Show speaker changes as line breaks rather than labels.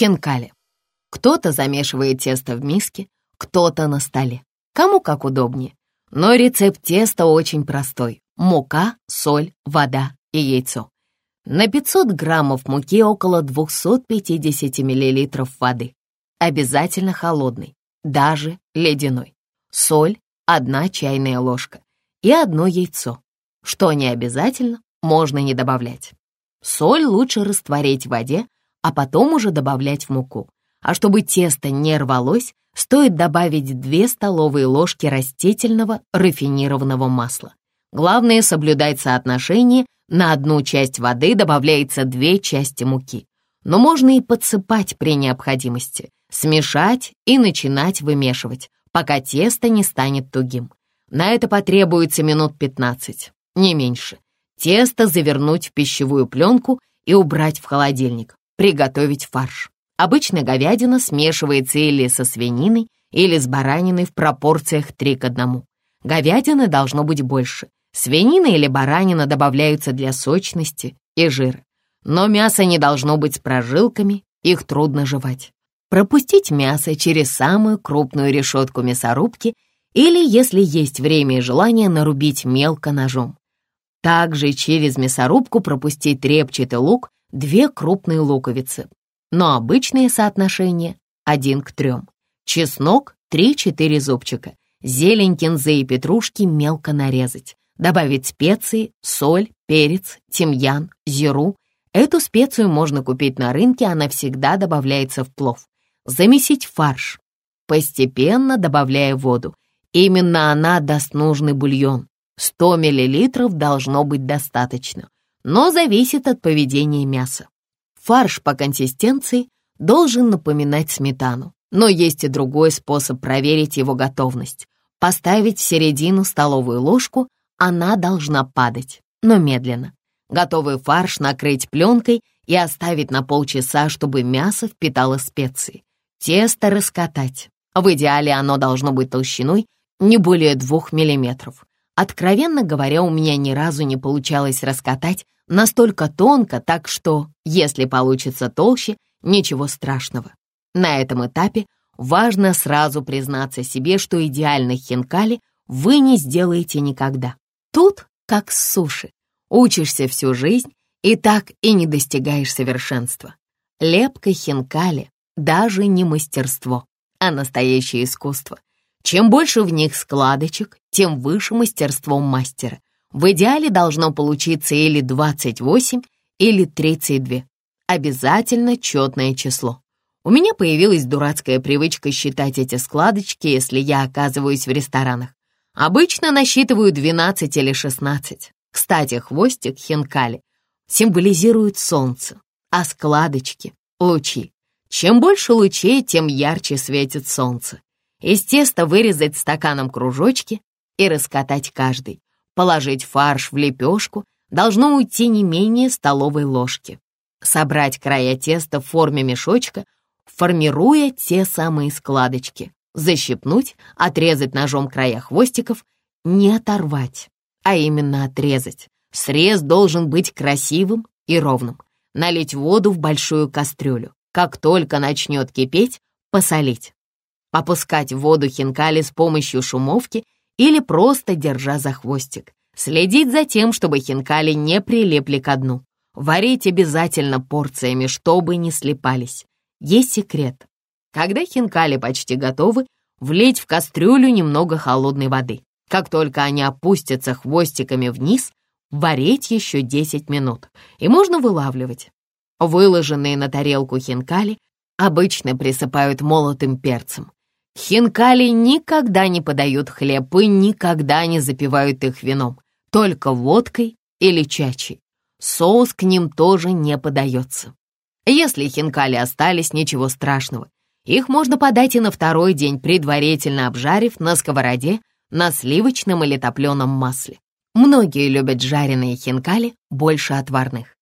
Хинкали. Кто-то замешивает тесто в миске, кто-то на столе. Кому как удобнее. Но рецепт теста очень простой. Мука, соль, вода и яйцо. На 500 граммов муки около 250 миллилитров воды. Обязательно холодный, даже ледяной. Соль — одна чайная ложка. И одно яйцо. Что не обязательно, можно не добавлять. Соль лучше растворить в воде, а потом уже добавлять в муку. А чтобы тесто не рвалось, стоит добавить 2 столовые ложки растительного рафинированного масла. Главное соблюдать соотношение, на одну часть воды добавляется 2 части муки. Но можно и подсыпать при необходимости, смешать и начинать вымешивать, пока тесто не станет тугим. На это потребуется минут 15, не меньше. Тесто завернуть в пищевую пленку и убрать в холодильник. Приготовить фарш. Обычно говядина смешивается или со свининой, или с бараниной в пропорциях 3 к 1. Говядины должно быть больше. Свинина или баранина добавляются для сочности и жира. Но мясо не должно быть с прожилками, их трудно жевать. Пропустить мясо через самую крупную решетку мясорубки или, если есть время и желание, нарубить мелко ножом. Также через мясорубку пропустить репчатый лук, две крупные луковицы, но обычное соотношение один к трем. Чеснок 3-4 зубчика, зелень кинзы и петрушки мелко нарезать, добавить специи, соль, перец, тимьян, зиру. Эту специю можно купить на рынке, она всегда добавляется в плов. Замесить фарш, постепенно добавляя воду. Именно она даст нужный бульон. 100 мл должно быть достаточно, но зависит от поведения мяса. Фарш по консистенции должен напоминать сметану, но есть и другой способ проверить его готовность. Поставить в середину столовую ложку, она должна падать, но медленно. Готовый фарш накрыть пленкой и оставить на полчаса, чтобы мясо впитало специи. Тесто раскатать. В идеале оно должно быть толщиной не более двух миллиметров. Откровенно говоря, у меня ни разу не получалось раскатать настолько тонко, так что, если получится толще, ничего страшного. На этом этапе важно сразу признаться себе, что идеальных хинкали вы не сделаете никогда. Тут как с суши. Учишься всю жизнь и так и не достигаешь совершенства. Лепка хинкали даже не мастерство, а настоящее искусство. Чем больше в них складочек, тем выше мастерство мастера. В идеале должно получиться или 28, или 32. Обязательно четное число. У меня появилась дурацкая привычка считать эти складочки, если я оказываюсь в ресторанах. Обычно насчитываю 12 или 16. Кстати, хвостик хинкали символизирует солнце, а складочки — лучи. Чем больше лучей, тем ярче светит солнце. Из теста вырезать стаканом кружочки и раскатать каждый. Положить фарш в лепешку должно уйти не менее столовой ложки. Собрать края теста в форме мешочка, формируя те самые складочки. Защипнуть, отрезать ножом края хвостиков, не оторвать, а именно отрезать. Срез должен быть красивым и ровным. Налить воду в большую кастрюлю. Как только начнет кипеть, посолить. Опускать в воду хинкали с помощью шумовки или просто держа за хвостик. Следить за тем, чтобы хинкали не прилепли к дну. Варить обязательно порциями, чтобы не слипались. Есть секрет. Когда хинкали почти готовы, влить в кастрюлю немного холодной воды. Как только они опустятся хвостиками вниз, варить еще 10 минут, и можно вылавливать. Выложенные на тарелку хинкали обычно присыпают молотым перцем. Хинкали никогда не подают хлеб и никогда не запивают их вином, только водкой или чачей. Соус к ним тоже не подается. Если хинкали остались, ничего страшного. Их можно подать и на второй день, предварительно обжарив на сковороде на сливочном или топленом масле. Многие любят жареные хинкали больше отварных.